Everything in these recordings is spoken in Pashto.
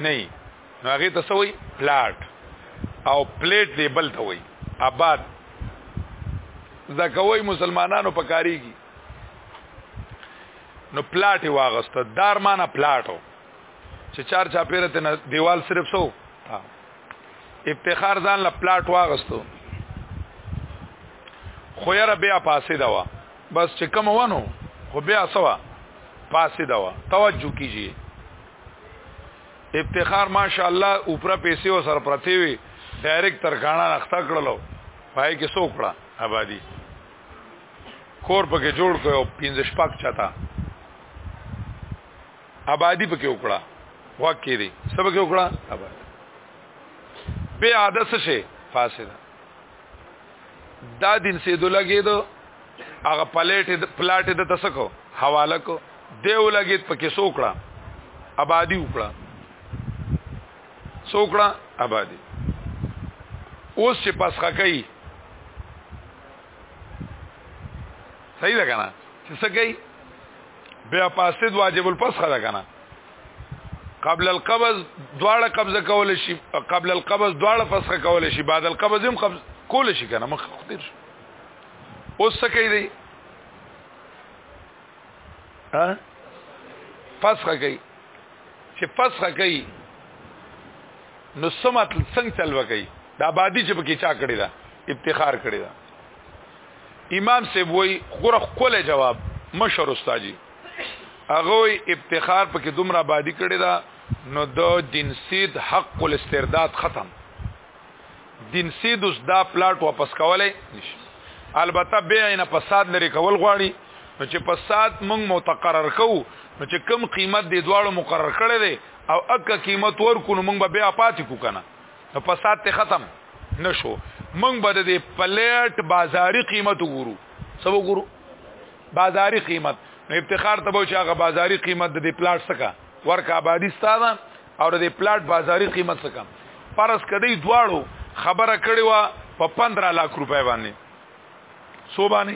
نه نو هغه ته سوې پلاټ او پلیټ دی بل ته وای آباد زکوي مسلمانانو پکاريږي نو پلاټ واغسته دار معنا پلاټو چې چار چا پیره ته دیوال صرف سو افتخار ځان لا پلاټ واغستو خو یې بیا پاسې دا وا بس چې کوم ونه خو بیا سوا پاسې دا وا توجه کیږي افتخار ماشاءالله اوپر پیسې او سر پرتی وي ډایرکټ تر کاڼه اخته کړلو پای کې سو کړه آبادی کور پکې جوړ کړو پینځه شپک چاته آبادی پکې وکړه واکې دي سبا کې وکړه آبادی به عادت شي فاسده دا دین سي دلګي دو هغه پلیټ پلاټ د تسکو حواله کو دیو لګیت پکې سوکړه آبادی وکړه سوکړه آبادی اوس چې پسخه کوي صحیح ده کنه چې څه کوي بیا پاسد واجب الپسخه ده کنه قبل القبض دواړه قبضه کول شي قبل القبض دواړه فسخ کول شي بعد القبض هم قبض کول شي کنه مخ خطر شي اوس څه کوي دی ها فسخ کوي چې فسخ کوي نو سمات څنګه چل وکي دا آبادی چې پکې چا کړی دا افتخار کړی دا امام سی وای غره خپل جواب مشر استاد هغه ابتخار پکې دومره آبادی کړی دا نو د جنسیت حق الاسترداد ختم جنسیت اوس دا پلاټ واپس کولای نشي البته بیا نه فساد لري کول غواړي نو چې فساد موږ متقرر کوو نو چې کم قیمت دی دواړو مقرر کړی دی او اکه قیمت ورکو نو موږ به بیا پاتې کو کنه نو فساد ته ختم نشو موږ به د پلیټ بازاري قیمت وګورو سبو ګورو بازاري قیمت نو افتخار ته به چې هغه بازاري قیمت د دې پلاټ څخه ورکه آبادی ستاده او د دې پلاټ بازاري قیمت څخه پرس کدی دواړو خبره کړې و په 15 لک روپۍ باندې سو باندې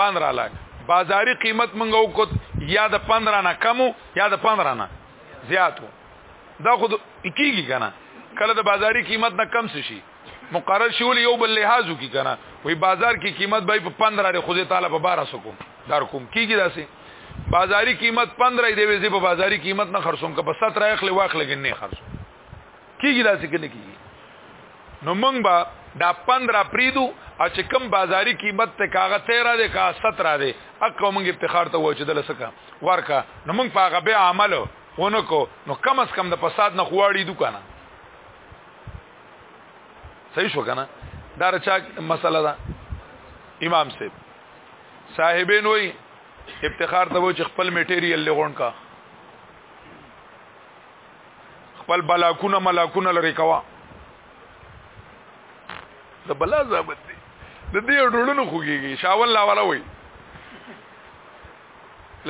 15 لک بازاري قیمت منغو کو یا د 15 نه کمو یا د 15 نه زیاتو دا خود کیږي کنه کله د بازاري قیمت نه کم شي مقرر شي ول یو بل لحاظ کی کنه وی بازار کی قیمت به په 15 ری خوځه تعالی په 12 سکو دار کوم کیږي داسې بازاری قیمت 15 دی وی په بازاری قیمت نه خرڅوم که په 17 اخلي واخلګ نه خرڅوم کیږي داسې کنه کیږي نو موږ به دا 15 پریدو او چې کم بازاری قیمت ته کاغه 13 دی کا 17 دی اکه موږ افتخار ته وچ دل سکا ورکا نو موږ په هغه به عمل ونکو نو کم اس کم د فساد نه خواړی دکانه صحیح شو کنه دا رچا مسله ده امام صاحب صاحبین وای افتخار ته وای چې خپل میټیریل لغون کا خپل بلاکونه ملاکونه لري کوا د بلا ضابط دی د دې ډولونو خوږيږي شاول لا ولا وای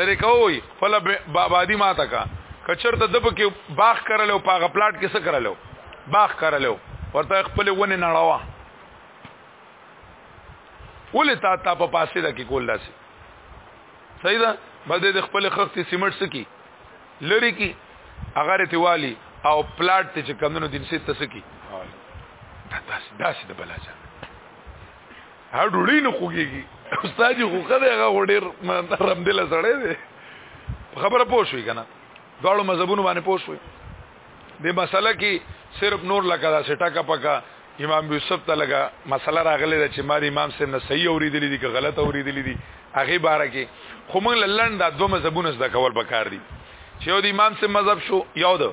لری کوي خپل بابادی ماته کا کچرته د پکې باغ کرل او پاغه پلاټ کې څه کرل باغ کرل ورته خپل ونه نړوا ولې تا تا په پاسه د کې کول لاسي صحیح ده بده د خپل خخت سیمټ سکی لری کی اگر ته والی او پلاټ ته چې کمونو دین سي تسکی داسې داسې د بلاجان ها ډوړی نه خوږیږي استاد خو خدای هغه ډیر رم دل سره دی خبره پوه شوې کنه دواړو مذهبونو باندې پوه شوې د مسله کې صرف نور لکه دا سټاکا پکا امام یوسف ته لګه مسله راغله چې ما د امام سره نه صحیح اوریدلې دي که غلط اوریدلې دي هغه باره کې خو موږ لړن دا دوه مذهبونه زده کول پکار دي چې یو د امام سره مذهب شو یو د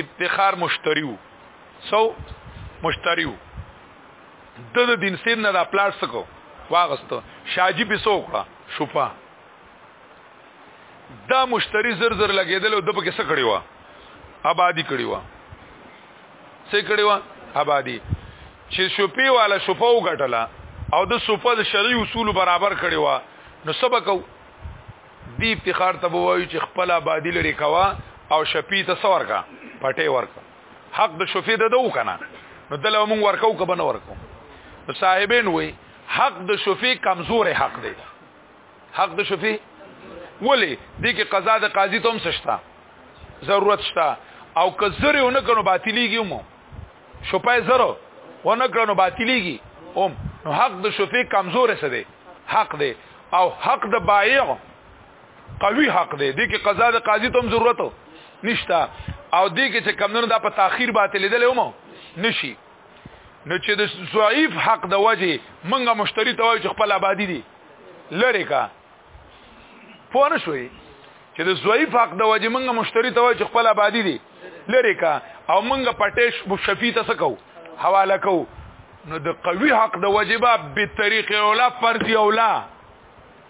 افتخار مشتریو سو مشتریو د د دین سین نه د پلاټ سکو واغستو شاجی په سو کړه شوپا دا مشتری زر زر لګیدل او د پکې سکړی و آبادی کړی و څه کړی و آبادی چې شوپی والا شوپا وګټله او د شوپا د شرعي اصول برابر کړی و نو سبق دی افتخار ته وایو چې خپل آبادی لري کوا او شپې ته سور کا پټه ورکا حق د شفیع د دو کنه نو دلته مونږ ورکو کبه نه ورکو نو صاحبین وای حق د شفیع کمزور حق دی حق د شفیع ولی دې کې قضا د قاضي ته هم سشتا ضرورت شتا او که زره نه کنو باطلیږي مو شپه زرو ونکړنو باطلیږي هم نو حق د شفیع کمزور څه دی حق دی او حق د بایع قوي حق دی د کی قضا د قاضي ته ضرورت نشته او د کی چې کمونو د په تاخير باطل لیدل هم نشي نو چې د ضعیف حق د وجه منګه مشتری ته وایي چې خپل آبادی دي لری کا پوه نه شوي چې د ضعیف حق د وجه منګه مشتری ته وای چې خپل آبادی دي لری کا او منګه پټیش بو شفیع ته سکو حواله کو نو د قوي حق د واجبہ به طریق اولا فرض اولا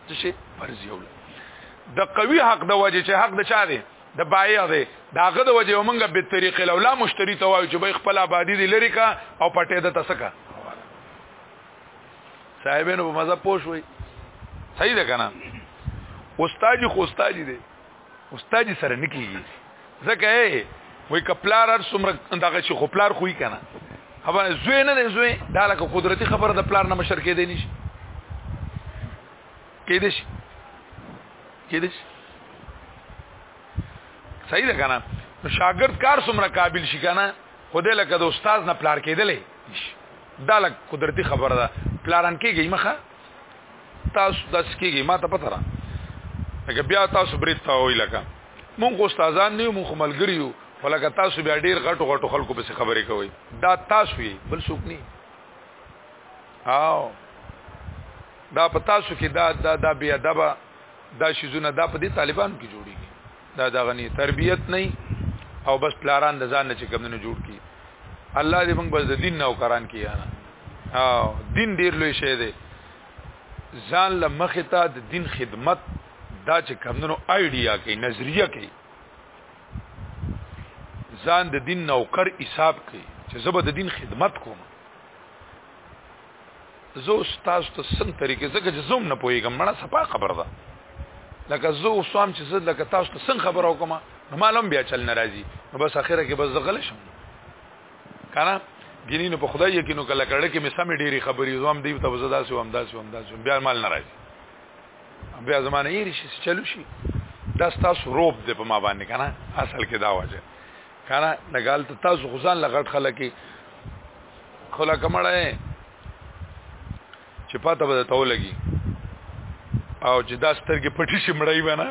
څه شي فرض اولا د قوي حق د واجب چې حق د چا دی د بایع دی داغه د واجب منګه به طریق اولا مشتری ته وای چې به خپل آبادی دي لری کا او پټې د تسکا صاحبینو په مذهب پوه شوي صحیح ده کنه استاد خو استاد دی استاد سره نکیږي ځکه یې وای کپلار هر څومره دغه چې خو پلار خوې کنه هغه زوی نه دی زوی دا لکه قدرتي خبره د پلار نه مشر کېدې نشي کېدې شي کېدې شي صحیح ده کنه شاګرد کار څومره قابل شي کنه خدای لکه د استاد نه پلار کېدلې دا لک قدرتی خبره ده پلاران کېږي مخه تاسو داس کېږي ما ته پته را لکه بیا تاسو برید تا وای لکه مونږ استادان نه یو مونږ ملګری یو ولکه تاسو بیا ډیر غټو غټو خلکو پسې خبرې کوي دا تاسو یې بل څوک نه او دا په تاسو کې دا دا دا بیا دبا دا شیزونه دا په دې طالبانو کې جوړیږي دا دغه نه تربيت نه او بس پلاران د ځان نه چې کمونه جوړ کی الله دې موږ بس د دین نو کران کیا نه او دین ډیر لوی شی دی ځان له مخه ته د دین خدمت دا چې کمونو آیډیا کوي نظریه کوي ځان د دین نوکر حساب کوي چې زه به د دین خدمت کوم زه استاد ته څنګه طریقې زګه جزوم نه پويګم مړه صفه خبر ده لکه زه اوسام چې زه لکه تاسو ته څنګه خبر او کوم نو معلوم بیا چل ناراضي نو بس اخره کې بس غل شم کنه ګینې نو په خدای یقین وکړه کړه کې مې سم ډېری خبرې زوم دی ته وزدا سو هم داسو هم داسو بیا مال ناراضي بیا زمانه یې شي چلو شي دا تاسو روب دې په ما باندې کنه اصل کې دا وجه کنه نګال ته تاسو خزان لغټ خلک خلا کمړای چې پاته به ته ولګي او چې دا سترګې پټې شي مړای بنا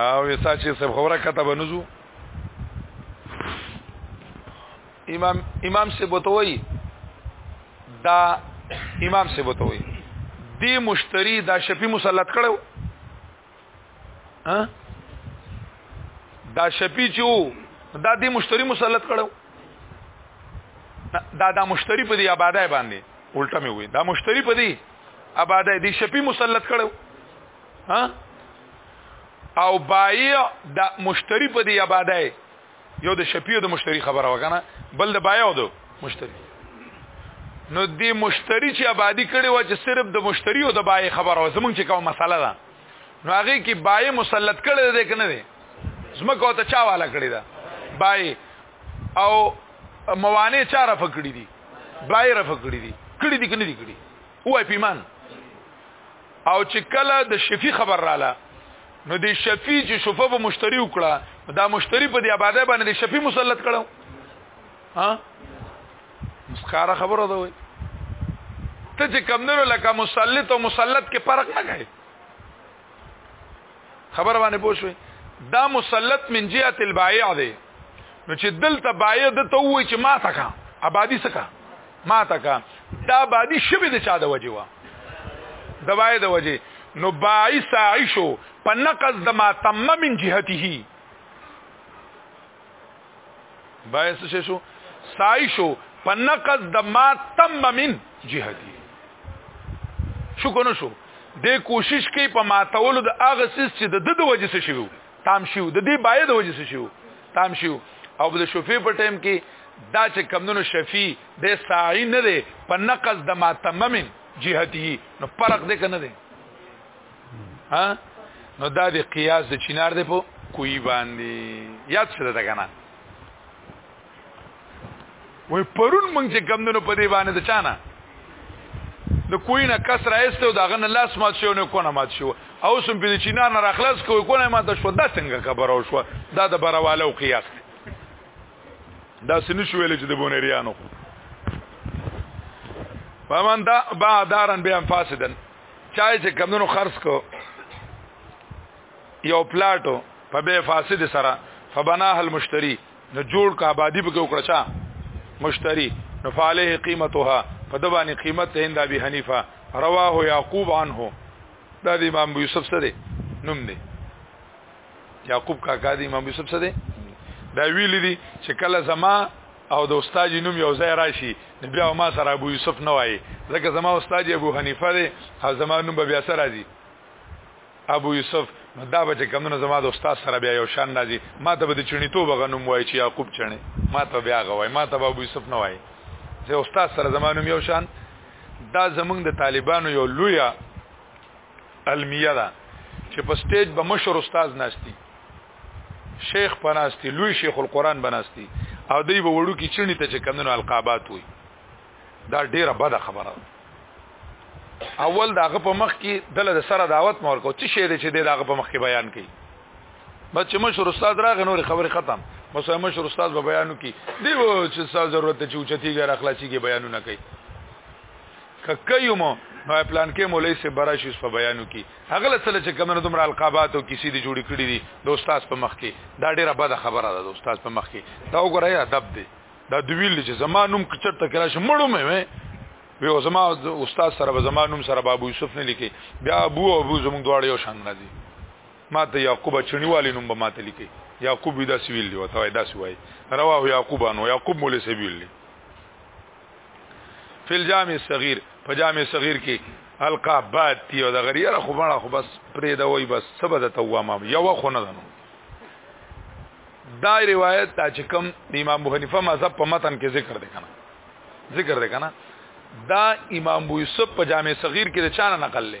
او یسا چې سب خبره کته بنزو امام امام سے بوتوي دا امام سے بوتوي دی مشتری دا شپی مسلط کړو ها دا شپی چې وو دا دې مشتری مسلط کړو دا دا مشتری په دې آبادای باندې الټه مې وې دا مشتری په دې آبادای دې شپی مسلط کړو ها او بایع د مشتری په دې آبادای یو د شپیو د مشتری خبره وکنه بل د بایو د مشتری نو دې مشتری چې آبادی کړي و چې صرف د مشتری او د بای خبره و زمونږ چې کوم مسله ده نو هغه کې بای مسلط کړي ده کنه دي زمکه او ته چا والا کړي ده بای او موانع چا رفع کړي دي بای رفع کړي دي کړي دي کنه دي کړي وای پیمان او چې کله د شفیع خبر رااله نو د شفیع چې شفه به مشتری وکړه دا مشتری په دې آباده باندې د شفیع مسلط کړو ها مسخره خبره ده وای ته چې کمندونو لکه مسلط او مسلط کې فرق نه کوي خبر باندې پوه شوي دا مسلط من جهه البائع دی نو چې دلته بائع د ته وای چې ما تکا آبادی سکا ما تکا دا آبادی شوه د چا د وجه وا د بائع د وجه نو بائع ساعشو په نقض د ما تم من جهته باید څه شو سای شو په نقض د ما تم من جهتي شو کنه شو د کوشش کوي په ماتولو د هغه سیس چې د د وجې څه شو تام شو د دې باید وجې څه شو تام شو او د شفیع په ټیم کې دا چې کمونو شفیع د سای نه دی په نقض د ما تم من جهتي نو فرق دې کنه دی ها نو دا د قیاس د چینار دی په کوی باندې یاد شته دا کنه وای پرون مونږ چې کمندونو په دې باندې د چانه د کوی نه کسر ایسته او داغه نه لاس مات شو نه کونه مات شو او سم په چینار نه راخلاص کوی کونه مات شو دا څنګه خبر او شو دا د برواله او قیاس دی دا سن شو ویل چې د بونریانو فمن دا بعدارن بهم فاسدن چا چې کمونو خرڅ کو یو پلاټو په بے فاسد سره فبناه المشتری نو جوړ کا آبادی به وکړه چا مشتری نو فعليه قیمتها په د باندې قیمت ته هند ابي حنیفه رواه یعقوب عنه دا د امام یوسف سره نوم دی یعقوب کاکا دی امام یوسف څه دی دا ویل دي چې کله زما او د استاد نوم یو ځای راشي نو بیا ما سره ابو یوسف نه وایي ځکه زما استاد ابو حنیفه دی او زما نوم بیا سره راځي ابو یوسف نو دا به چې کمونه زما د استاد سره بیا یو شان راځي ما ته به د چڼي تو بغنوم وایي چې یعقوب چڼي ما ته بیا غوي ما ته ابو یوسف نه وایي چې استاد سره زما نوم یو شان دا زمونږ د طالبانو یو لوی المیه دا چې په سټیج به مشر استاد ناشتي شیخ پناستی لوی شیخ القرآن بناستی او دی به وړو کې چړنی ته چې کمنو القابات وي دا ډیره بده خبره ده اول داغه په مخ کې دله د سره دعوت مور کو چې شی دی چې دغه په مخ کې بیان کړي بس چې مشر استاد راغ نور خبره ختم بس مشر استاد به بیانو کی دی چې څه ضرورت چې اوچتی غیر اخلاصي کې بیانونه کوي ککیو مو نو پلان کې مولای سي براشي په بیانو کې هغه لسل چې کمنو دومره القابات او کیسې دي جوړې کړې دي د استاد په مخ کې دا ډیره بده خبره ده د استاد په مخ کې دا وګورای ادب دی دا دویل چې زما نوم کچر ته کرا شم مړو مې وې و زما استاد سره به زما نوم سره بابو یوسف نه لیکي بیا ابو او ابو زموږ دواړه یو شان راځي ما ته یعقوب چنیوالی نوم به ما ته لیکي یعقوب دا سویل دی وته دا سوی رواه یعقوب انو یعقوب مولای سویل دی فی الجامع الصغیر په جامع صغیر کې حلقه باد دی او د غریره خو مړه خو بس پرې دا وای بس سبا د توامه یو خو نه دنو دا روایت دا چې کوم د امام ابو حنیفه مذهب په متن کې ذکر دی کنه ذکر دی کنه دا امام ابو یوسف په جامع صغیر کې د چانه نقل لې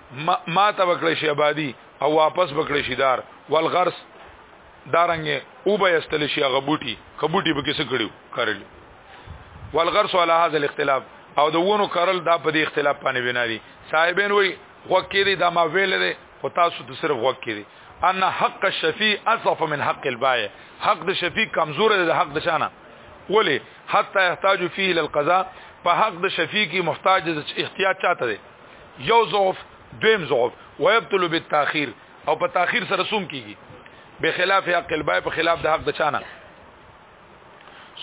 ما, ما ته وکړی شي آبادی او واپس وکړی شي دار والغرس دارنګه او به استل شي غبوټي کبوټي به کیسه کړیو کارل والغرس على هذا الاختلاف او د ونو کارل دا په دې اختلاف باندې بنا دي صاحبین وای وکې دي دا ما ویل دي او تاسو ته صرف وکې دي ان حق الشفیع اضعف من حق البائع حق د شفیع کمزور دی د حق د شانه ولی حتی احتاج فيه الى القضاء په حق د شفیع کی محتاج احتیاط چاته دی یو ضعف دویم ضعف ويبطل بالتاخير او په تاخير سره سوم کیږي به خلاف حق البای په خلاف د حق د چانه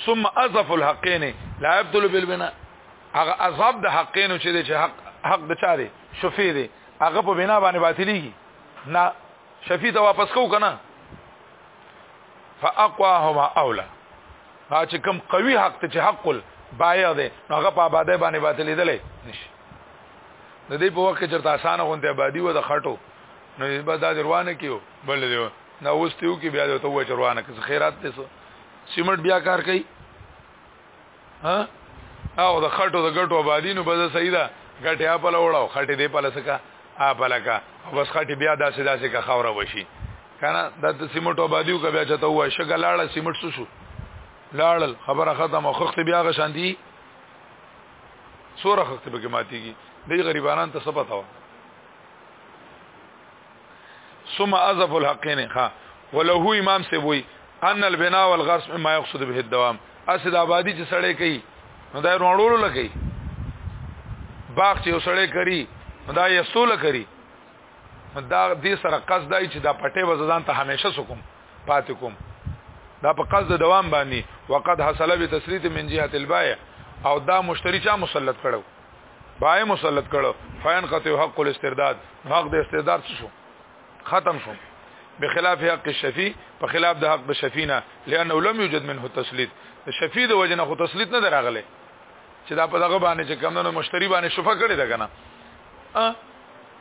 ثم اضف الحقين لا يبطل بالبناء هغه عذاب د حقینو چې د حق حق د چا دی شفیع دی هغه په بنا باندې باطلیږي نه شفیع ته واپس کو کنه فاقواهما اولا هغه چې کم قوي حق ته چې حق البایع دی هغه په آباده باندې باطلیدل نشي د دې په وخت کې چرته اسانه غونډه آبادی و د خټو نو به دا روانه کیو بل دی نه اوس تیو کې بیا ته و چروانه کې خیرات دې سو سیمټ بیا کار کوي ها او د خټو د ګټو آبادی نو به صحیح ده ګټه اپ له وړاو خټه دې په لسکا اپ لکا بس خټه بیا داسې داسې کا خوره وشي کنه د سیمټ آبادیو کا بیا چته و شګلاړه سیمټ شو لاړل خبره ختمه خخت بیا غشاندی څو رخصت به کې ماتيږي دې غریبانان ته سپه تاو ثم اضف الحقين ها وله امام سی وی ان البناء والغرس ما يقصد به الدوام اسد آبادی چې سړی کوي نو دا روړولو لګي باغ چې وسړی کوي دا یې سول کوي دا دې سره قصد دی چې دا پټه وزدان ته همیشه سکم پاتې کوم دا په قصد دوام باندې وقد حصل به تسریت من جهه البائع او دا مشتری چا مسلط کړو بائع مسلط کړو فین قطع حق الاسترداد حق د استرداد شو ختم شو بخلاف حق الشفیع په خلاف د حق د شفینا لانه لم یوجد منه تسلیت د شفیع د وجنه خو تسلیت نه دراغله چې دا په دغه باندې چې کمنو مشتری باندې شفا کړی دا کنه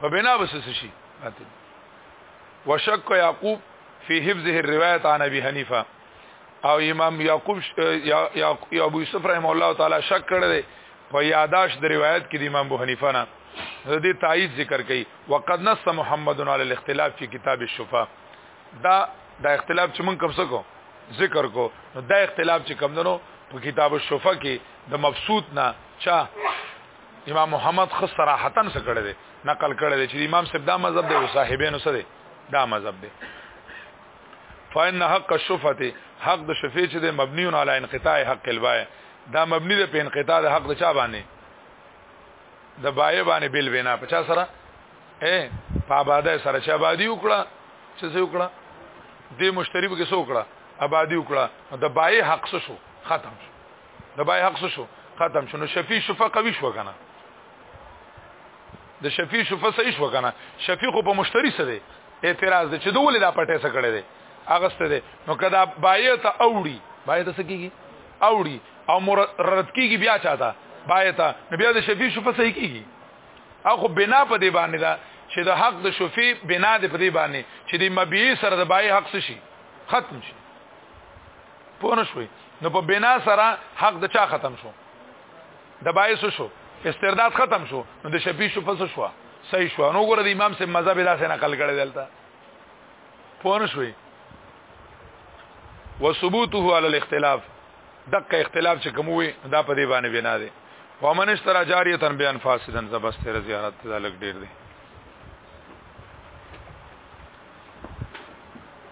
په بنا بس شي باطل وشک یعقوب فی حفظه الروایت عن ابي حنیفه او امام یعقوب یا ابو یوسف رحم الله تعالی شک کړی دی په یاداش د روایت کې د امام ابو حنیفه نه د دې تایید ذکر کړي وقد نص محمد علی الاختلاف فی کتاب الشفاء دا دا اختلاف چې مونږ کوم څه کو ذکر کو نو دا اختلاف چې کوم دنو په کتاب الشفاء کې د مبسوط نه چا امام محمد خو صراحتا څه کړی دی نقل کړی دی چې امام صاحب دا مذهب دی او صاحبینو څه دی دا مذهب دی فإن حق الشفعه حق د شفیع چې د مبنی علی انقطاع حق البای دا مبنی د په انقطاع د حق د چا باندې د بای باندې بل وینا په چا سره اے په آباده سره چې آبادی وکړه چې څه وکړه د مشتری به کې څه وکړه آبادی وکړه د بای حق شو ختم شو د بای حق شو ختم شنو شفیع شفا قوی شو کنه د شفیع شفا صحیح شو کنه شفیع خو په مشتری سره دی اعتراض دی چې دوی دا پټه سره کړی دی اغست دی نو کدا بای ته اوړي بای ته سکیږي اوړي او مرد کیږي بیا چاته بای ته نو بیا د شفیع شفا صحیح کیږي اخو بنا په دی باندې دا چې د حق د شفیع بنا د په دی باندې چې د مبیع سره د بای حق شي ختم شي پوه نه شوي نو په بنا سره حق د چا ختم شو د باعث شو استرداد ختم شو نو د شفیع شو پس شو صحیح شو نو ګوره د امام سه مذهب داسې نقل کړی دلته پوه نه شوي وثبوته على الاختلاف دغه اختلاف چې کوم وي دا په دې باندې بنا دي ومن اشترى جاريه بيان فاسدا زبستر زیارت ذلک ډیر دي